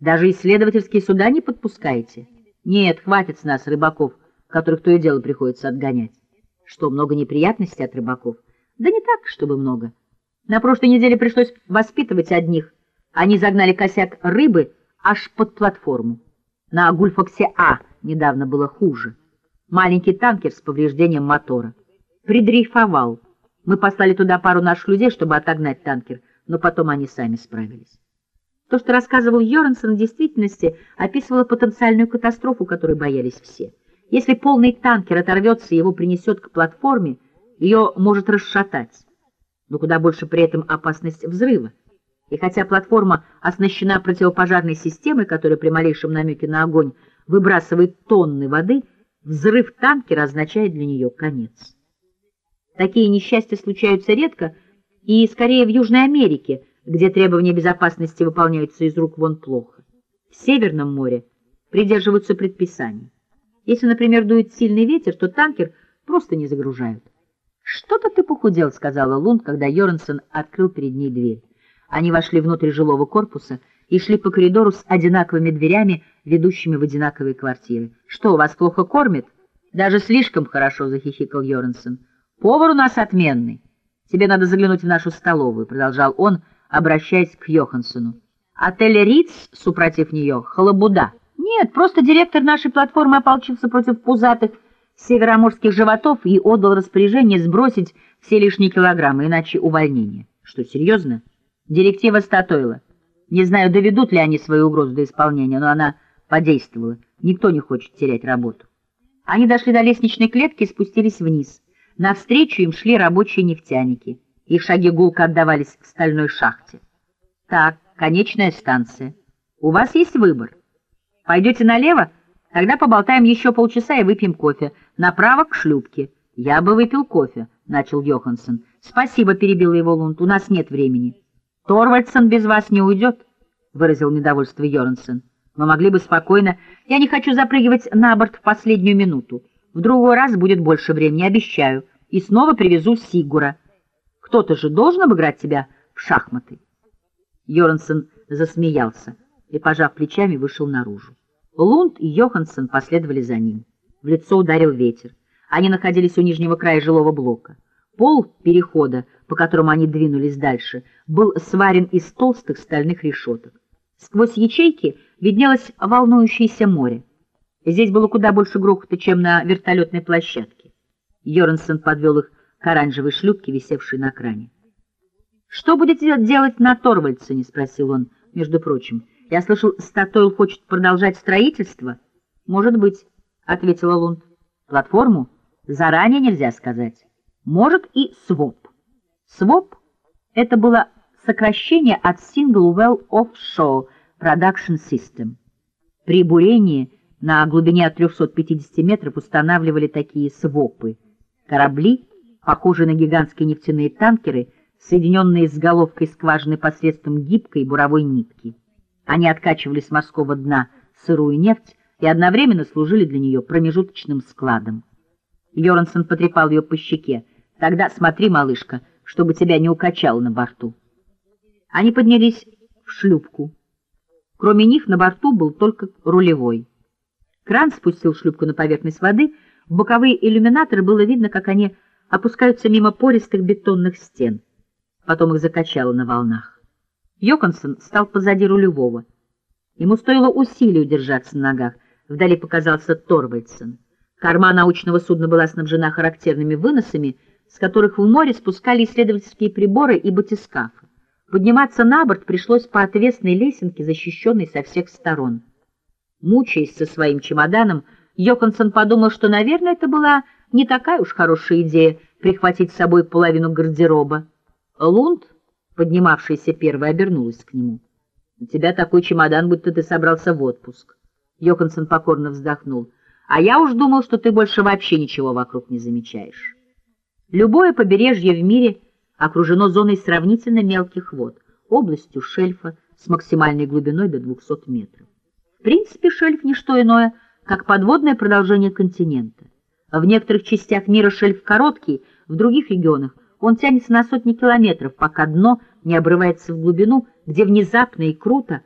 Даже исследовательские суда не подпускаете? Нет, хватит с нас рыбаков, которых то и дело приходится отгонять. Что, много неприятностей от рыбаков? Да не так, чтобы много. На прошлой неделе пришлось воспитывать одних. Они загнали косяк рыбы аж под платформу. На Гульфоксе А недавно было хуже. Маленький танкер с повреждением мотора. Придрейфовал. Мы послали туда пару наших людей, чтобы отогнать танкер, но потом они сами справились. То, что рассказывал Йорнсон, в действительности описывало потенциальную катастрофу, которой боялись все. Если полный танкер оторвется и его принесет к платформе, ее может расшатать. Но куда больше при этом опасность взрыва. И хотя платформа оснащена противопожарной системой, которая при малейшем намеке на огонь выбрасывает тонны воды, взрыв танкера означает для нее конец. Такие несчастья случаются редко и скорее в Южной Америке, где требования безопасности выполняются из рук вон плохо. В Северном море придерживаются предписаний. Если, например, дует сильный ветер, то танкер просто не загружают. «Что-то ты похудел», — сказала Лунд, когда Йорнсон открыл перед ней дверь. Они вошли внутрь жилого корпуса и шли по коридору с одинаковыми дверями, ведущими в одинаковые квартиры. «Что, вас плохо кормят?» «Даже слишком хорошо», — захихикал Йорнсон. «Повар у нас отменный. Тебе надо заглянуть в нашу столовую», — продолжал он, обращаясь к Йоханссону. «Отель Риц, супротив нее, халабуда. Нет, просто директор нашей платформы ополчился против пузатых североморских животов и отдал распоряжение сбросить все лишние килограммы, иначе увольнение. Что, серьезно?» Директива статуила. Не знаю, доведут ли они свою угрозу до исполнения, но она подействовала. Никто не хочет терять работу. Они дошли до лестничной клетки и спустились вниз. Навстречу им шли рабочие нефтяники. Их шаги гулко отдавались в стальной шахте. Так, конечная станция. У вас есть выбор. Пойдете налево? Тогда поболтаем еще полчаса и выпьем кофе. Направо к шлюпке. Я бы выпил кофе, — начал Йоханссон. Спасибо, — перебил его Лунд, — у нас нет времени. Торвальдсон без вас не уйдет, — выразил недовольство Йорнсен. Мы могли бы спокойно... Я не хочу запрыгивать на борт в последнюю минуту. В другой раз будет больше времени, обещаю. И снова привезу Сигура. Кто-то же должен обыграть тебя в шахматы. Йорнсен засмеялся и, пожав плечами, вышел наружу. Лунд и Йоханссон последовали за ним. В лицо ударил ветер. Они находились у нижнего края жилого блока. Пол перехода, по которому они двинулись дальше, был сварен из толстых стальных решеток. Сквозь ячейки виднелось волнующееся море. Здесь было куда больше грохота, чем на вертолетной площадке. Йорнсон подвел их к оранжевой шлюпке, висевшей на кране. — Что будет делать на Торвальдсоне? — спросил он, между прочим. — Я слышал, Статойл хочет продолжать строительство? — Может быть, — ответила Лунд. — Платформу? Заранее нельзя сказать может и SWOP. SWOP — это было сокращение от Single Well Offshore Production System. При бурении на глубине от 350 метров устанавливали такие свопы. Корабли, похожие на гигантские нефтяные танкеры, соединенные с головкой скважины посредством гибкой буровой нитки. Они откачивали с морского дна сырую нефть и одновременно служили для нее промежуточным складом. Йорансон потрепал ее по щеке. Тогда смотри, малышка, чтобы тебя не укачало на борту. Они поднялись в шлюпку. Кроме них на борту был только рулевой. Кран спустил шлюпку на поверхность воды, в боковые иллюминаторы было видно, как они опускаются мимо пористых бетонных стен. Потом их закачало на волнах. Йоконсон стал позади рулевого. Ему стоило усилий удержаться на ногах. Вдали показался Торвальдсен. Корма научного судна была снабжена характерными выносами — с которых в море спускали исследовательские приборы и батискафы. Подниматься на борт пришлось по отвесной лесенке, защищенной со всех сторон. Мучаясь со своим чемоданом, Йоконсон подумал, что, наверное, это была не такая уж хорошая идея прихватить с собой половину гардероба. Лунд, поднимавшаяся первой, обернулась к нему. — У тебя такой чемодан, будто ты собрался в отпуск. Йоконсон покорно вздохнул. — А я уж думал, что ты больше вообще ничего вокруг не замечаешь. Любое побережье в мире окружено зоной сравнительно мелких вод, областью шельфа с максимальной глубиной до 200 метров. В принципе, шельф – не что иное, как подводное продолжение континента. В некоторых частях мира шельф короткий, в других регионах он тянется на сотни километров, пока дно не обрывается в глубину, где внезапно и круто